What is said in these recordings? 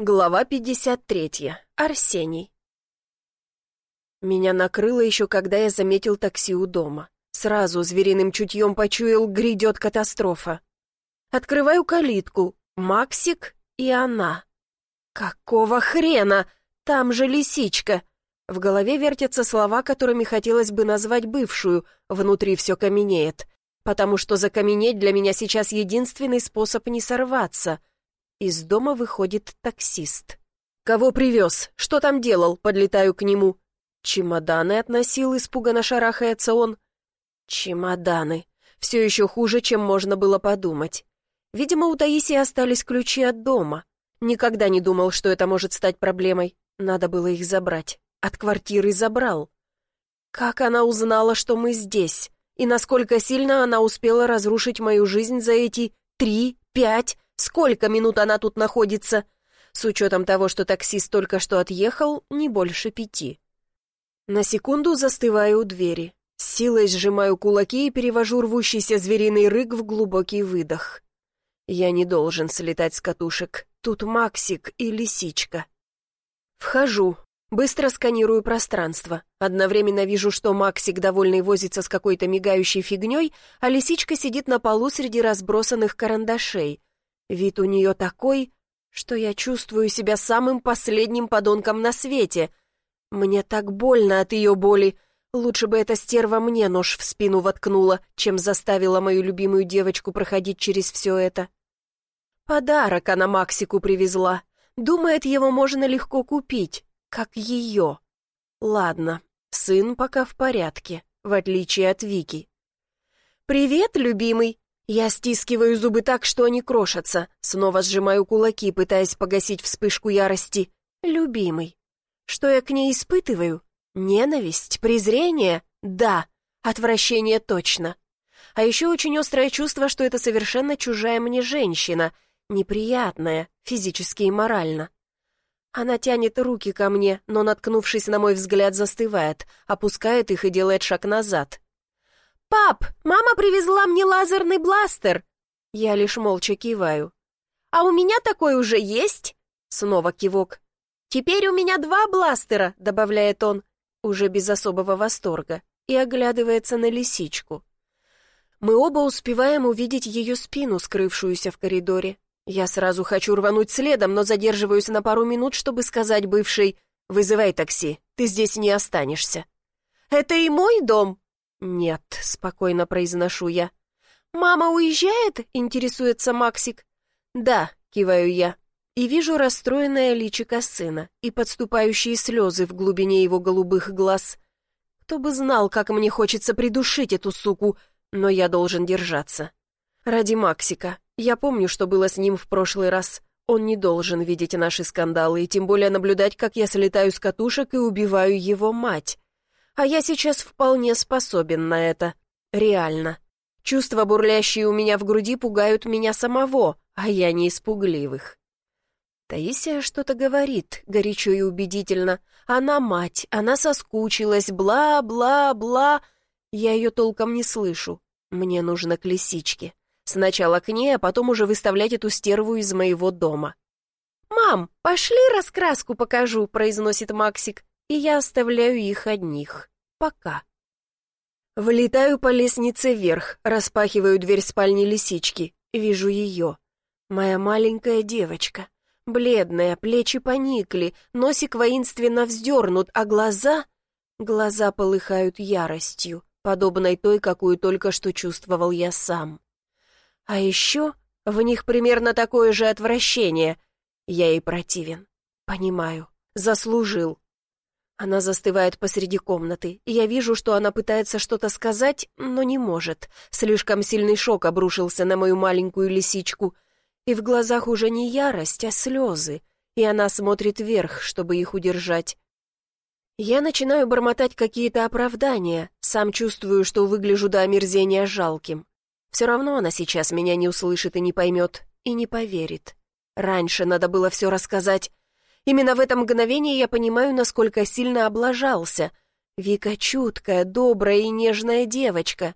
Глава 53. Арсений. Меня накрыло еще, когда я заметил такси у дома. Сразу звериным чутьем почуял, грядет катастрофа. Открываю калитку. Максик и она. Какого хрена? Там же лисичка. В голове вертятся слова, которыми хотелось бы назвать бывшую. Внутри все каменеет. Потому что закаменеть для меня сейчас единственный способ не сорваться — из дома выходит таксист. «Кого привез? Что там делал?» Подлетаю к нему. «Чемоданы относил», испуганно шарахается он. «Чемоданы. Все еще хуже, чем можно было подумать. Видимо, у Таисии остались ключи от дома. Никогда не думал, что это может стать проблемой. Надо было их забрать. От квартиры забрал. Как она узнала, что мы здесь? И насколько сильно она успела разрушить мою жизнь за эти три, пять, Сколько минут она тут находится? С учетом того, что таксист только что отъехал, не больше пяти. На секунду застываю у двери. С силой сжимаю кулаки и перевожу рвущийся звериный рык в глубокий выдох. Я не должен слетать с катушек. Тут Максик и лисичка. Вхожу. Быстро сканирую пространство. Одновременно вижу, что Максик, довольный, возится с какой-то мигающей фигней, а лисичка сидит на полу среди разбросанных карандашей. Вид у нее такой, что я чувствую себя самым последним подонком на свете. Мне так больно от ее боли. Лучше бы эта стерва мне нож в спину воткнула, чем заставила мою любимую девочку проходить через все это. Подарок она Максику привезла. Думает, его можно легко купить, как ее. Ладно, сын пока в порядке, в отличие от Вики. «Привет, любимый!» Я стискиваю зубы так, что они крошатся, снова сжимаю кулаки, пытаясь погасить вспышку ярости. Любимый. Что я к ней испытываю? Ненависть, презрение? Да. Отвращение точно. А еще очень острое чувство, что это совершенно чужая мне женщина, неприятная, физически и морально. Она тянет руки ко мне, но, наткнувшись на мой взгляд, застывает, опускает их и делает шаг назад. «Пап, мама привезла мне лазерный бластер!» Я лишь молча киваю. «А у меня такой уже есть?» Снова кивок. «Теперь у меня два бластера», — добавляет он, уже без особого восторга, и оглядывается на лисичку. Мы оба успеваем увидеть ее спину, скрывшуюся в коридоре. Я сразу хочу рвануть следом, но задерживаюсь на пару минут, чтобы сказать бывшей «Вызывай такси, ты здесь не останешься». «Это и мой дом», «Нет», — спокойно произношу я. «Мама уезжает?» — интересуется Максик. «Да», — киваю я, и вижу расстроенное личико сына и подступающие слезы в глубине его голубых глаз. Кто бы знал, как мне хочется придушить эту суку, но я должен держаться. Ради Максика. Я помню, что было с ним в прошлый раз. Он не должен видеть наши скандалы и тем более наблюдать, как я слетаю с катушек и убиваю его мать. А я сейчас вполне способен на это. Реально. Чувства, бурлящие у меня в груди, пугают меня самого, а я не испугливых. Таисия что-то говорит, горячо и убедительно. Она мать, она соскучилась, бла-бла-бла. Я ее толком не слышу. Мне нужно к лисичке. Сначала к ней, а потом уже выставлять эту стерву из моего дома. «Мам, пошли раскраску покажу», — произносит Максик и я оставляю их одних. Пока. Влетаю по лестнице вверх, распахиваю дверь спальни лисички. Вижу ее. Моя маленькая девочка. Бледная, плечи поникли, носик воинственно вздернут, а глаза... Глаза полыхают яростью, подобной той, какую только что чувствовал я сам. А еще в них примерно такое же отвращение. Я ей противен. Понимаю. Заслужил. Она застывает посреди комнаты, и я вижу, что она пытается что-то сказать, но не может. Слишком сильный шок обрушился на мою маленькую лисичку. И в глазах уже не ярость, а слезы, и она смотрит вверх, чтобы их удержать. Я начинаю бормотать какие-то оправдания, сам чувствую, что выгляжу до омерзения жалким. Все равно она сейчас меня не услышит и не поймет, и не поверит. Раньше надо было все рассказать, Именно в это мгновение я понимаю, насколько сильно облажался. Вика чуткая, добрая и нежная девочка.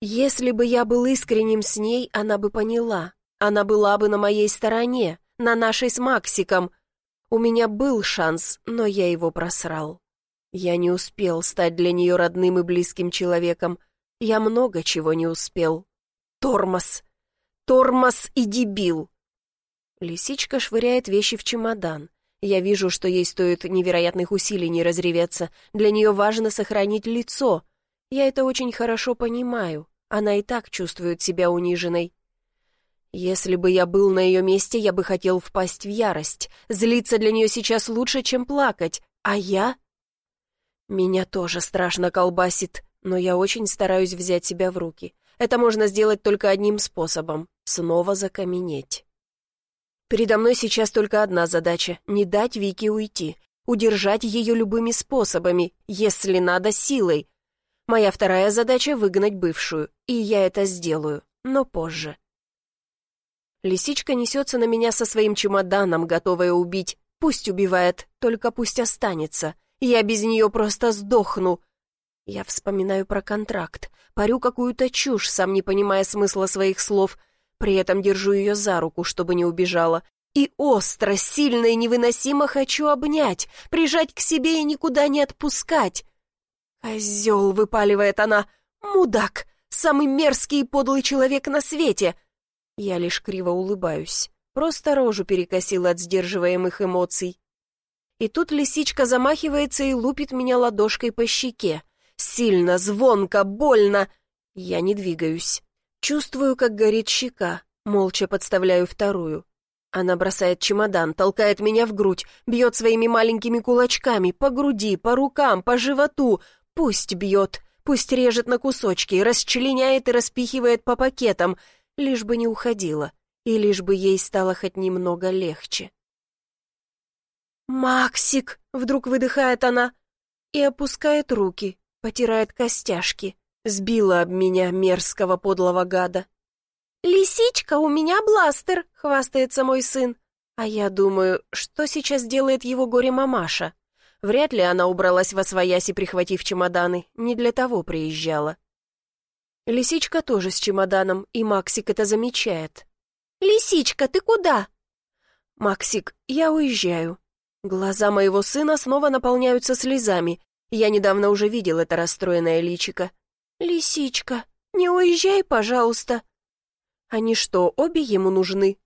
Если бы я был искренним с ней, она бы поняла. Она была бы на моей стороне, на нашей с Максиком. У меня был шанс, но я его просрал. Я не успел стать для нее родным и близким человеком. Я много чего не успел. Тормоз! Тормоз и дебил! Лисичка швыряет вещи в чемодан. Я вижу, что ей стоит невероятных усилий не разреветься. Для нее важно сохранить лицо. Я это очень хорошо понимаю. Она и так чувствует себя униженной. Если бы я был на ее месте, я бы хотел впасть в ярость. Злиться для нее сейчас лучше, чем плакать. А я? Меня тоже страшно колбасит, но я очень стараюсь взять себя в руки. Это можно сделать только одним способом — снова закаменеть. Передо мной сейчас только одна задача — не дать Вике уйти, удержать ее любыми способами, если надо, силой. Моя вторая задача — выгнать бывшую, и я это сделаю, но позже. Лисичка несется на меня со своим чемоданом, готовая убить. Пусть убивает, только пусть останется. Я без нее просто сдохну. Я вспоминаю про контракт, парю какую-то чушь, сам не понимая смысла своих слов — при этом держу ее за руку, чтобы не убежала. И остро, сильно и невыносимо хочу обнять, прижать к себе и никуда не отпускать. «Козел!» — выпаливает она. «Мудак! Самый мерзкий и подлый человек на свете!» Я лишь криво улыбаюсь. Просто рожу перекосила от сдерживаемых эмоций. И тут лисичка замахивается и лупит меня ладошкой по щеке. Сильно, звонко, больно. Я не двигаюсь. Чувствую, как горит щека, молча подставляю вторую. Она бросает чемодан, толкает меня в грудь, бьет своими маленькими кулачками по груди, по рукам, по животу. Пусть бьет, пусть режет на кусочки, расчленяет и распихивает по пакетам, лишь бы не уходила, и лишь бы ей стало хоть немного легче. «Максик!» — вдруг выдыхает она и опускает руки, потирает костяшки. Сбила об меня мерзкого подлого гада. «Лисичка, у меня бластер!» — хвастается мой сын. А я думаю, что сейчас делает его горе-мамаша? Вряд ли она убралась во свояси, прихватив чемоданы. Не для того приезжала. Лисичка тоже с чемоданом, и Максик это замечает. «Лисичка, ты куда?» «Максик, я уезжаю». Глаза моего сына снова наполняются слезами. Я недавно уже видел это расстроенное личико. «Лисичка, не уезжай, пожалуйста». Они что, обе ему нужны?